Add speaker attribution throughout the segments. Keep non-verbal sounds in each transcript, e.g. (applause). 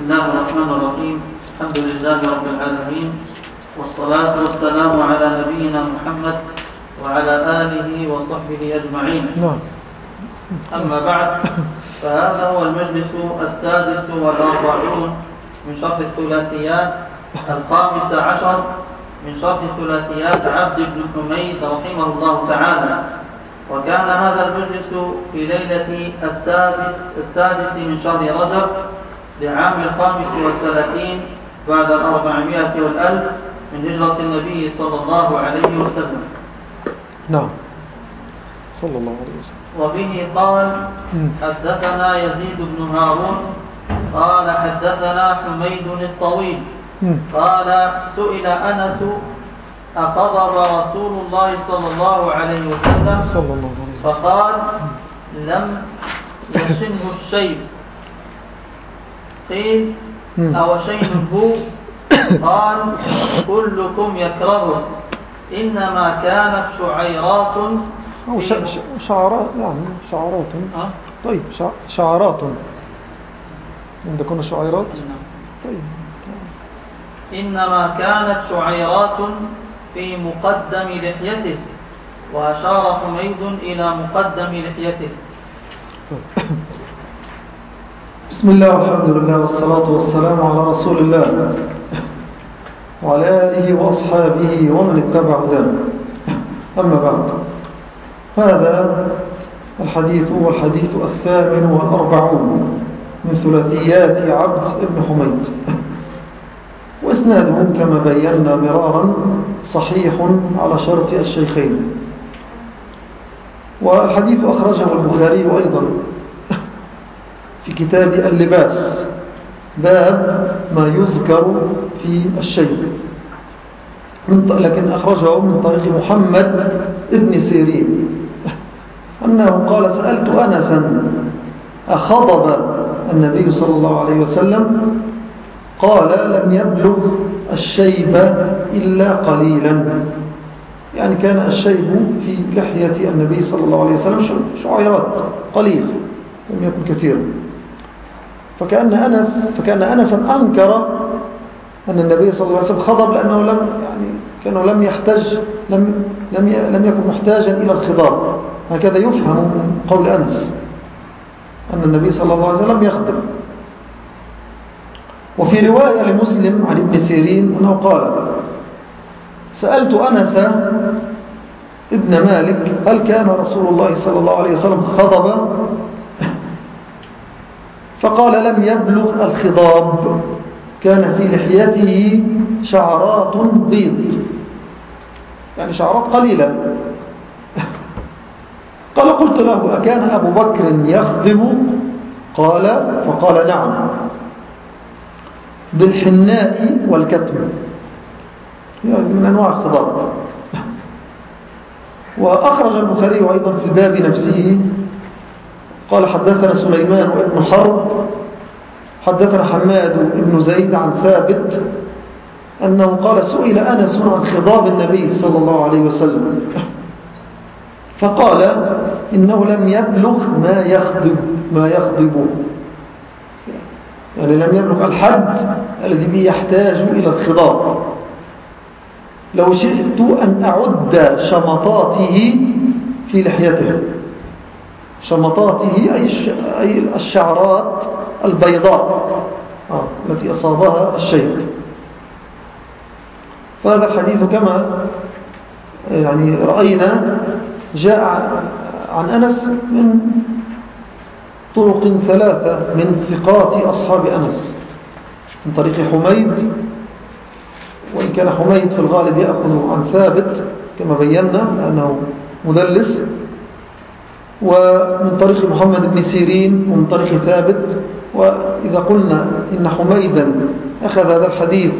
Speaker 1: الله الرحمن الرحيم. الحمد لله رب العالمين. والصلاة والسلام على نبينا محمد وعلى آله وصحبه أجمعين.
Speaker 2: نعم.
Speaker 1: أما بعد فهذا هو المجلس السادس والأربعون من شرح الثلاثيات الخامس عشر من شرح ثلاثيات عبد بن حميد رحمه الله تعالى. وكان هذا المجلس في ليلة السادس, السادس من شهر رجب لعام الخامس والثلاثين بعد الأربعمائة والألف من هجرة النبي صلى الله عليه وسلم.
Speaker 2: نعم. صلى الله عليه وسلم.
Speaker 1: وبه قال حدثنا يزيد بن هارون قال حدثنا حميد الطويل قال سئل أنس أقضب رسول الله صلى الله عليه وسلم؟
Speaker 2: صلى الله عليه وسلم.
Speaker 1: فقال لم يشنه الشيب قيل أو شينه (coughs) قال كلكم يكرهه. إنما كانت شعيرات
Speaker 2: أو شعرات يعني شعرات؟ طيب شعرات. عندكم شعيرات؟
Speaker 1: نعم.
Speaker 2: طيب.
Speaker 1: إنما كانت شعيرات في مقدم لحيته وأشار حميد إلى مقدم لحيته.
Speaker 2: بسم الله والحمد لله والصلاة والسلام على رسول الله وعلى آله وأصحابه ومن اتبع هداه. أما بعد هذا الحديث هو الحديث الثامن والأربعون من ثلاثيات عبد بن حميد. وإسناده كما بينا مرارا صحيح على شرط الشيخين. والحديث أخرجه البخاري أيضا. في كتاب اللباس. باب ما يذكر في الشيء. لكن أخرجه من طريق محمد ابن سيرين. أنه قال سألت أنسا أخضب النبي صلى الله عليه وسلم قال لم يبلغ الشيب إلا قليلا. يعني كان الشيب في لحية النبي صلى الله عليه وسلم شعيرات قليل لم يكن كثيرا. فكأن أنس فكأن أنسا أنكر أن النبي صلى الله عليه وسلم خضب لأنه لم يعني كأنه لم يحتاج لم لم لم يكن محتاجا إلى الخضاب. هكذا يفهم من قول أنس أن النبي صلى الله عليه وسلم لم يخضب. وفي رواية لمسلم عن ابن سيرين أنه قال سألت أنس ابن مالك هل كان رسول الله صلى الله عليه وسلم خضب؟ فقال لم يبلغ الخضاب. كان في لحيته شعرات بيض. يعني شعرات قليلة. (laughs) قال قلت له أكان أبو بكر يخضب؟ قال فقال نعم. بالحناء والكتم. من أنواع الخضاب؟ (laughs) وأخرج البخاري أيضا في الباب نفسه قال حدثنا سليمان وابن حرب حدثنا حماد بن زيد عن ثابت أنه قال سئل أنس عن خضاب النبي صلى الله عليه وسلم. فقال إنه لم يبلغ ما يخضب ما يخضب يعني لم يبلغ الحد الذي به يحتاج إلى الخضاب. لو شئت أن أعد شمطاته في لحيته. شمطاته أي الشعرات البيضاء آه، التي أصابها الشيخ. فهذا الحديث كما يعني رأينا جاء عن أنس من طرق ثلاثة من ثقات أصحاب أنس من طريق حميد وإن كان حميد في الغالب يأخذ عن ثابت كما بينا لأنه مدلس. ومن طريق محمد بن سيرين ومن طريق ثابت. وإذا قلنا إن حميدا أخذ هذا الحديث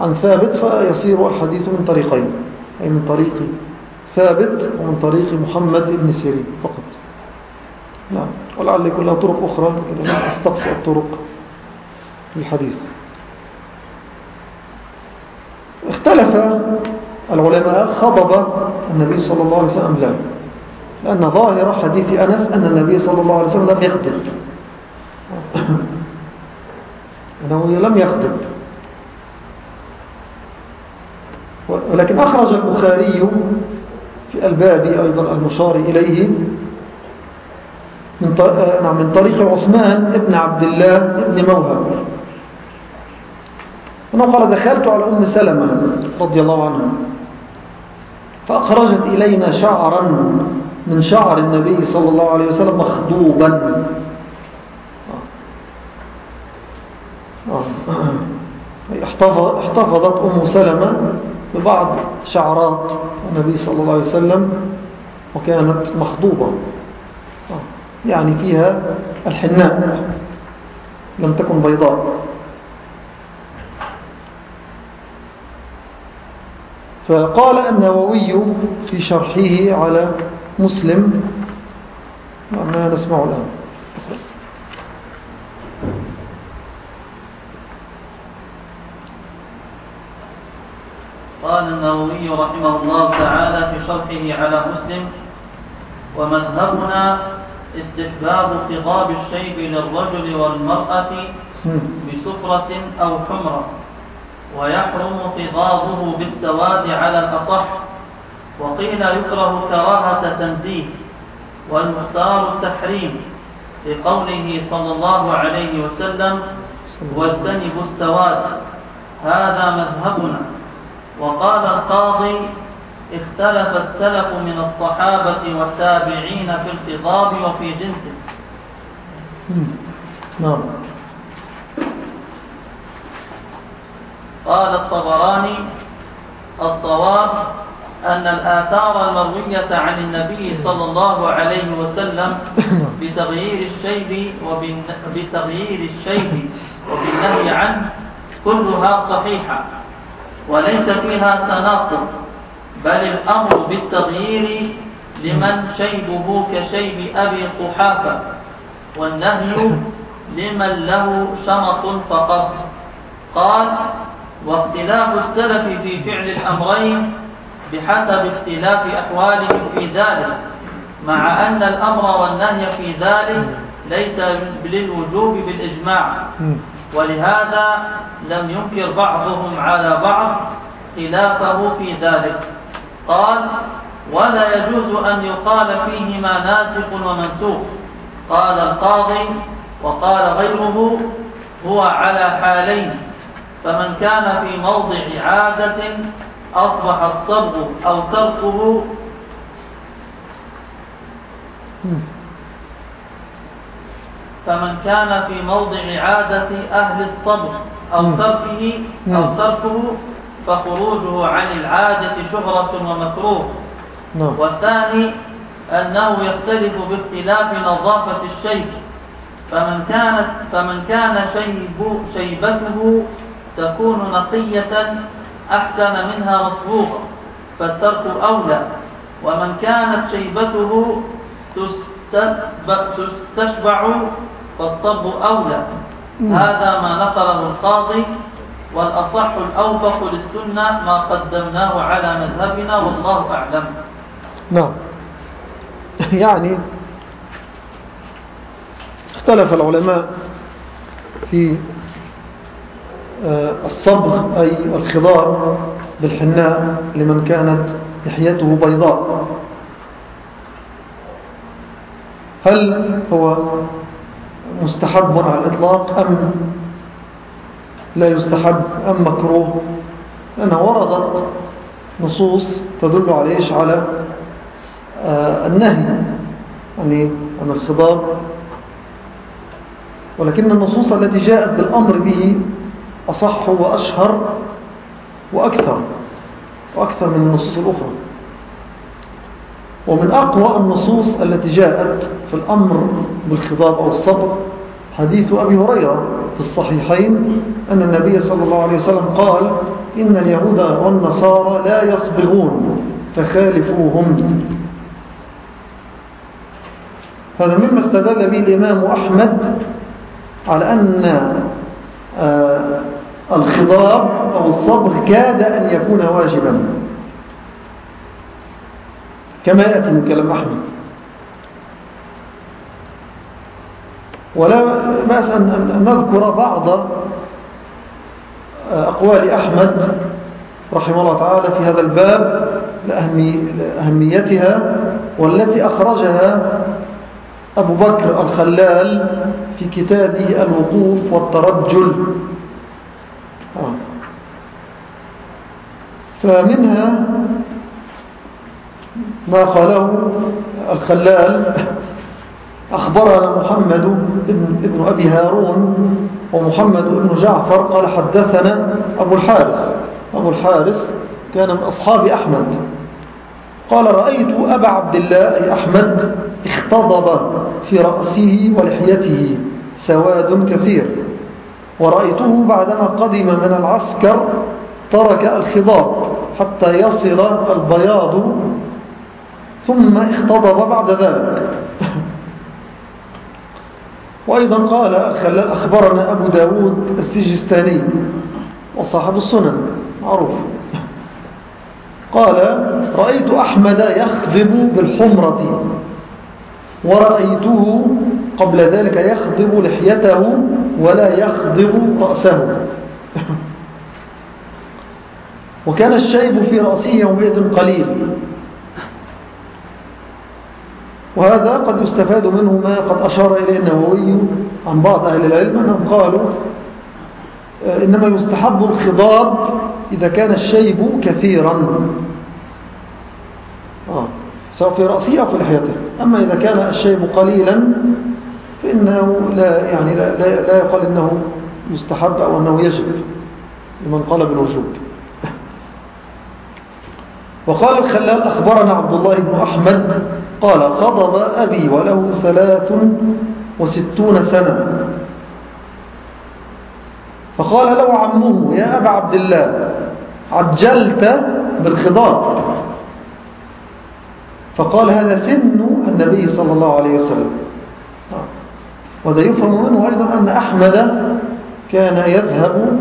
Speaker 2: عن ثابت فيصير الحديث من طريقين أي من طريق ثابت ومن طريق محمد بن سيرين فقط. نعم. ولعل له طرق أخرى لكن أنا أستقصى الطرق في الحديث. اختلف العلماء خضب النبي صلى الله عليه وسلم لا. لأن ظاهر حديث أنس أن النبي صلى الله عليه وسلم لم يخطب. (clears throat) النووي لم يخطب. ولكن أخرج البخاري في الباب أيضا المشار إليه من آه، نعم، من طريق عثمان ابن عبد الله ابن موهب. أنه قال دخلت على أم سلمة رضي الله عنها فأخرجت إلينا شعرا من شعر النبي صلى الله عليه وسلم مخضوبا. احتفظت أم سلمة ببعض شعرات النبي صلى الله عليه وسلم وكانت مخضوبة. يعني فيها الحناء لم تكن بيضاء. فقال النووي في شرحه على مسلم ما نسمع الآن.
Speaker 1: قال النووي رحمه الله تعالى في شرحه على مسلم ومذهبنا استحباب خضاب الشيب للرجل والمرأة بسفرة أو حمرة ويحرم خضابه بالسواد على الأصح وقيل يكره كراهة تنزيه والمختار التحريم لقوله صلى الله عليه وسلم واجتنبوا السواد هذا مذهبنا. وقال القاضي اختلف السلف من الصحابة والتابعين في الخضاب وفي جنسه. نعم. قال الطبراني الصواب أن الآثار المروية عن النبي صلى الله عليه وسلم بتغيير الشيب وبتغيير الشيب وبالنهي عنه كلها صحيحة وليس فيها تناقض بل الأمر بالتغيير لمن شيبه كشيب أبي قحافة والنهي لمن له شمط فقط. قال واختلاف السلف في فعل الأمرين بحسب اختلاف أحوالهم في ذلك مع أن الأمر والنهي في ذلك ليس للوجوب بالإجماع. ولهذا لم ينكر بعضهم على بعض خلافه في ذلك. قال ولا يجوز أن يقال فيهما ناسخ ومنسوخ قال القاضي وقال غيره هو على حالين فمن كان في موضع عادة أصبح الصبر أو تركه فمن كان في موضع عادة أهل الصبر أو تركه أو تركه فخروجه عن العادة شهرة ومكروه. نعم. والثاني أنه يختلف باختلاف نظافة الشيب. فمن كانت فمن كان شيب شيبته تكون نقية أحسن منها مصبوغة فالترك أولى. ومن كانت شيبته تستشبع فالصب أولى. هذا ما نقله القاضي والأصح الأوفق للسنة ما قدمناه على مذهبنا والله أعلم.
Speaker 2: نعم. يعني اختلف العلماء في الصبغ أي الخضار بالحناء لمن كانت لحيته بيضاء. هل هو مستحب على الإطلاق أم لا يستحب أم مكروه؟ لأنها وردت نصوص تدل على إيش؟ على آه النهي يعني عن الخضاب ولكن النصوص التي جاءت بالأمر به أصح وأشهر وأكثر وأكثر من النصوص الأخرى. ومن أقوى النصوص التي جاءت في الأمر بالخضاب أو الصبر حديث أبي هريرة في الصحيحين أن النبي صلى الله عليه وسلم قال إن اليهود والنصارى لا يصبغون فخالفوهم. هذا مما استدل به الإمام أحمد على أن آه، الخضاب أو الصبغ كاد أن يكون واجبا. كما يأتي من كلام أحمد. ولا بأس أن نذكر بعض أقوال أحمد رحمه الله تعالى في هذا الباب لأهميتها والتي أخرجها أبو بكر الخلال في كتابه الوقوف والترجل آه. فمنها ما قاله الخلال أخبرنا محمد ابن أبي هارون ومحمد بن جعفر قال حدثنا أبو الحارث. أبو الحارث كان من أصحاب أحمد. قال رأيت أبا عبد الله أي أحمد اختضب في رأسه ولحيته. سواد كثير. ورأيته بعدما قدم من العسكر ترك الخضاب. حتى يصل البياض ثم اختضب بعد ذلك. (laughs) وأيضا قال أخبرنا أبو داود السجستاني وصاحب السنن معروف. (laughs) قال رأيت أحمد يخضب بالحمرة ورأيته قبل ذلك يخضب لحيته ولا يخضب رأسه. (laughs) وكان الشيب في رأسه يومئذ قليل. وهذا قد يستفاد منه ما قد أشار إليه النووي عن بعض أهل العلم أنهم قالوا آه، إنما يستحب الخضاب إذا كان الشيب كثيرا. آه. سواء في رأسه أو في لحيته. أما إذا كان الشيب قليلا فإنه لا, يعني لا, لا, لا يقال إنه يستحب أو أنه يجب لمن قال بالوجوب. وقال الخلال أخبرنا عبد الله بن أحمد قال غضب أبي وله ثلاث وستون سنة. فقال له عمه يا أبا عبد الله عجلت بالخضاب فقال هذا سن النبي صلى الله عليه وسلم. وده يفهم منه أيضا أن أحمد كان يذهب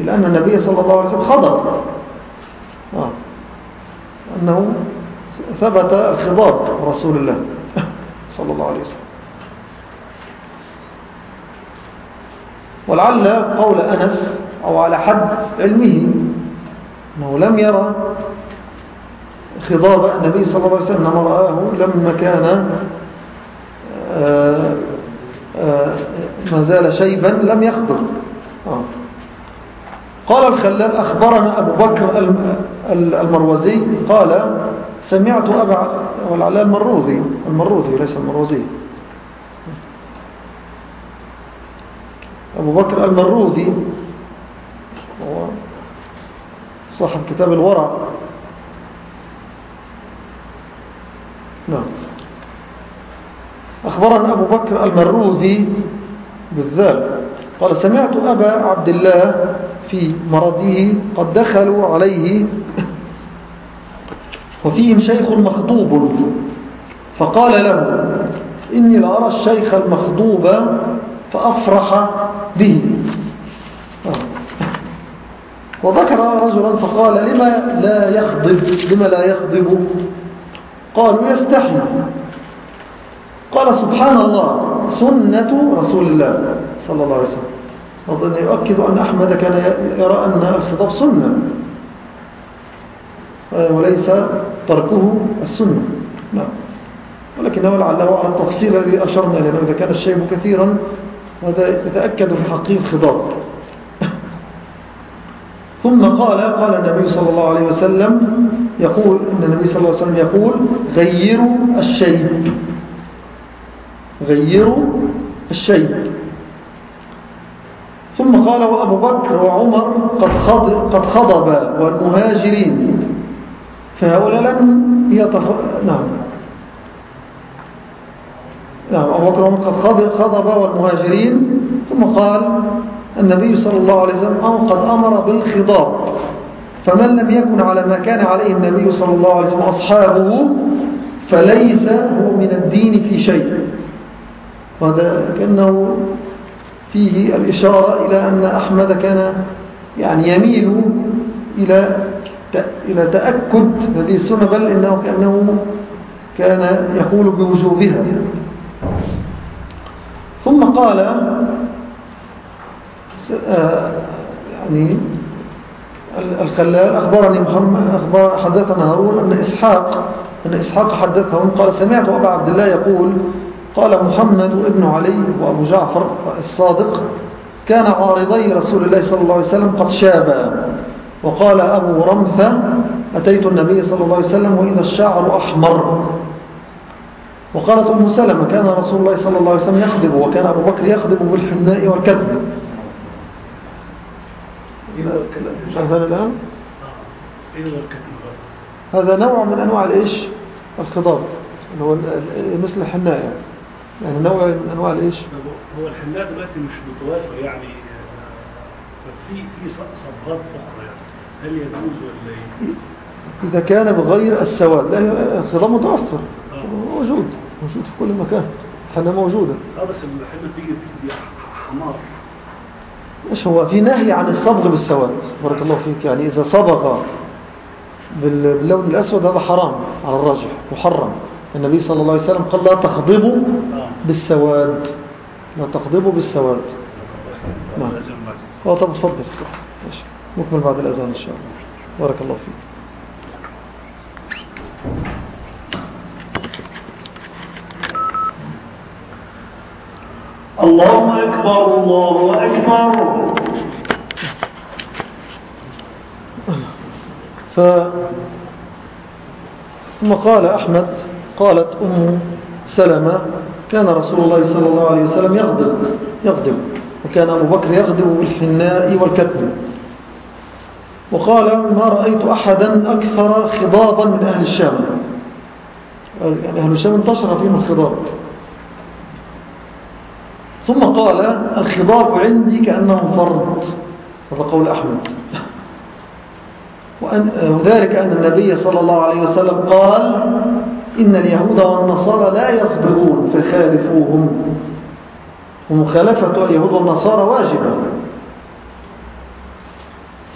Speaker 2: إلى أن النبي صلى الله عليه وسلم خضر أنه ثبت خضاب رسول الله (laughs) صلى الله عليه وسلم ولعل قول أنس أو على حد علمه أنه لم يرى خضاب النبي صلى الله عليه وسلم ما رآه لما كان آه، آه، ما زال شيبا لم يخضر. قال الخلال أخبرنا أبو بكر المروزي قال سمعت أبا والعلاء المروزي المروزي ليس المروزي. أبو بكر المروزي صاحب كتاب الورع. نعم. أخبرنا أبو بكر المروزي بالذال. قال سمعت أبا عبد الله في مرضه قد دخلوا عليه. وفيهم شيخ مخضوب. فقال له إني لأرى الشيخ المخضوب فأفرح به. وذكر رجلا فقال لما لا يخضب؟ لما لا يخضب؟ قالوا يستحي. قال سبحان الله سنة رسول الله صلى الله عليه وسلم. أظن يؤكد أن أحمد كان يرى أن الخطاب سنة. وليس تركه السنة. نعم. ولكنه لعله على التفصيل الذي أشرنا لأنه إذا كان الشيء كثيرا هذا يتأكد في حقيقة الخضاب. (laughs) ثم قال قال النبي صلى الله عليه وسلم يقول أن النبي صلى الله عليه وسلم يقول غيروا الشيء غيروا الشيء ثم قال وأبو بكر وعمر قد خضب والمهاجرين. فهؤلاء لم يتف... نعم. نعم أبو بكر وعمر قد خضب والمهاجرين. ثم قال النبي صلى الله عليه وسلم أن قد أمر بالخضاب. فمن لم يكن على ما كان عليه النبي صلى الله عليه وسلم أصحابه فليس هو من الدين في شيء. وهذا كأنه فيه الإشارة إلى أن أحمد كان يعني يميل إلى إلى تأكد هذه السنة بل إنه كأنه كان يقول بوجوبها ثم قال آه، يعني الخلال أخبرني محمد أخبر حدثنا هارون أن إسحاق أن إسحاق حدثهم قال سمعت أبا عبد الله يقول قال محمد ابن علي وأبو جعفر الصادق كان عارضي رسول الله صلى الله عليه وسلم قد شابا وقال أبو رمثة أتيت النبي صلى الله عليه وسلم وإذا الشعر أحمر. وقالت أم سلمة كان رسول الله صلى الله عليه وسلم يخدم وكان أبو بكر يخدم بالحناء والكذب. هذا الآن؟ هذا نوع من أنواع الإيش؟ الخضار. اللي هو مثل الحناء يعني. يعني نوع من أنواع الإيش
Speaker 3: هو الحناء دلوقتي مش متوافر يعني آه، في في صبغات أخرى يعني هل يجوز ولا إيه؟
Speaker 2: إذا كان بغير السواد لا الخضار متوفر آه. موجود موجود في كل مكان الحناء موجودة.
Speaker 3: آه بس الحناء بيجي حمار.
Speaker 2: إيش هو؟ في نهي عن الصبغ بالسواد بارك الله فيك. يعني إذا صبغ باللون الأسود هذا حرام على الراجح محرم. النبي صلى الله عليه وسلم قال لا تخضبوا بالسواد. لا تخضبوا بالسواد. نعم. آه طب نكمل بعد الأذان إن شاء الله. بارك الله فيك.
Speaker 3: الله أكبر الله أكبر.
Speaker 2: ف ثم قال أحمد قالت أم سلمة كان رسول الله صلى الله عليه وسلم يغضب يغضب وكان أبو بكر يغضب بالحناء والكتب وقال ما رأيت أحدا أكثر خضابا من أهل الشام. يعني أهل الشام انتشر فيهم الخضاب. ثم قال الخضاب عندي كأنه فرد. هذا قول أحمد. وذلك أن النبي صلى الله عليه وسلم قال إن اليهود والنصارى لا يصبرون فخالفوهم. ومخالفة اليهود والنصارى واجبة.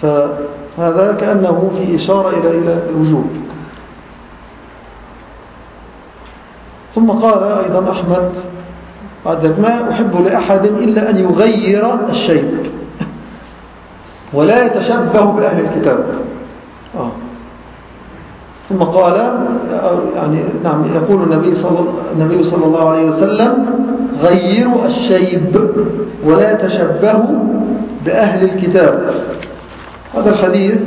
Speaker 2: فهذا كأنه في إشارة إلى إلى الوجود. ثم قال أيضا أحمد بعد ما أحب لأحد إلا أن يغير الشيء. (laughs) ولا يتشبه بأهل الكتاب. ثم قال يعني نعم يقول النبي صلى, النبي صلى الله عليه وسلم غيروا الشيب ولا تشبهوا بأهل الكتاب. هذا الحديث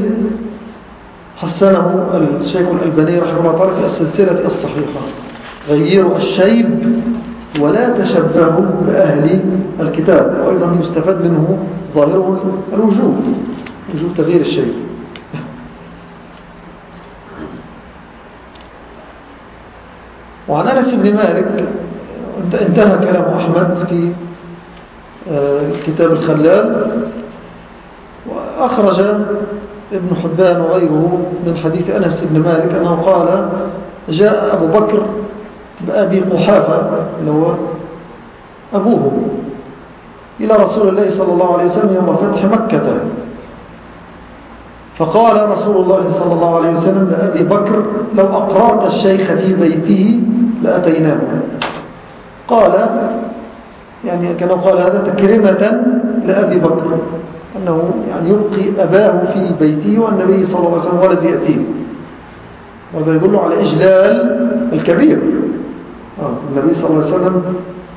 Speaker 2: حسنه الشيخ الألباني رحمه الله تعالى في السلسلة الصحيحة. غيروا الشيب ولا تشبهوا بأهل الكتاب. وأيضا يستفاد منه ظاهره الوجوب وجوب تغيير الشيب. وعن أنس بن مالك انتهى كلام أحمد في آه، كتاب الخلال وأخرج ابن حبان وغيره من حديث أنس بن مالك أنه قال جاء أبو بكر بأبي قحافة اللي هو أبوه إلى رسول الله صلى الله عليه وسلم يوم فتح مكة. فقال رسول الله صلى الله عليه وسلم لأبي بكر لو أقرأت الشيخ في بيته لأتيناه. قال يعني كان قال هذا تكرمة لأبي بكر أنه يعني يبقي أباه في بيته والنبي صلى الله عليه وسلم ولد يأتيه. وهذا يدل على إجلال الكبير. آه، النبي صلى الله عليه وسلم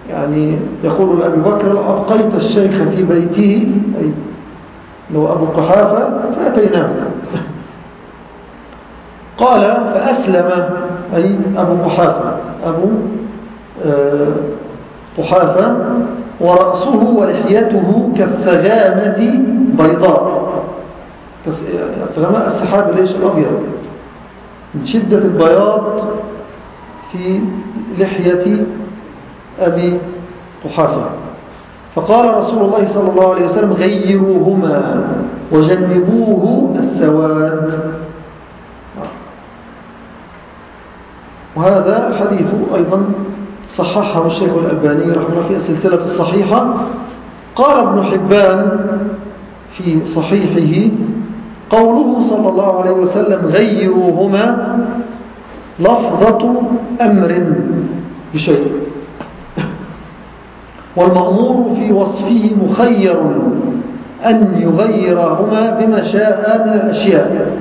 Speaker 2: يعني يقول لأبي بكر أبقيت الشيخ في بيته أي لو أبو قحافة فأتيناه. قال فأسلم أي أبو قحافة أبو آه، قحافة ورأسه ولحيته كالثغامة بيضاء. ثغماء السحاب ليش الأبيض؟ من شدة البياض في لحية أبي قحافة. فقال رسول الله صلى الله عليه وسلم غيروهما وجنبوه السواد. وهذا الحديث أيضا صححه الشيخ الألباني رحمه الله في السلسلة الصحيحة. قال ابن حبان في صحيحه قوله صلى الله عليه وسلم غيروهما لفظة أمر بشيء. والمأمور في وصفه مخير أن يغيرهما بما شاء من الأشياء.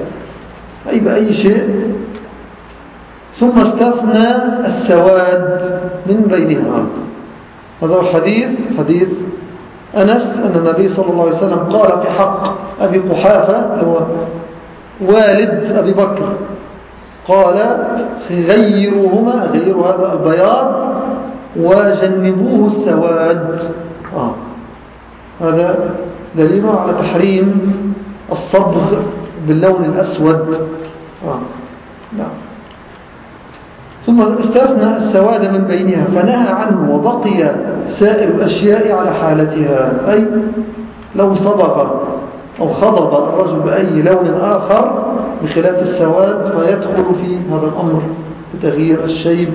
Speaker 2: أي بأي شيء؟ ثم استثنى السواد من بينها هذا الحديث حديث أنس أن النبي صلى الله عليه وسلم قال في حق أبي قحافة هو والد أبي بكر. قال غيروهما غيروا هذا البياض وجنبوه السواد آه. هذا دليل على تحريم الصبغ باللون الأسود آه. نعم ثم استثنى السواد من بينها فنهى عنه وبقي سائر الأشياء على حالتها أي لو صبغ أو خضب الرجل بأي لون آخر بخلاف السواد فيدخل في هذا الأمر بتغيير الشيب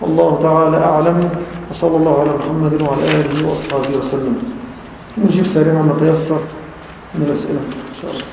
Speaker 2: والله تعالى أعلم. وصلى الله على محمد وعلى آله وأصحابه وسلم. نجيب سريعا ما تيسر من الأسئلة. إن شاء الله.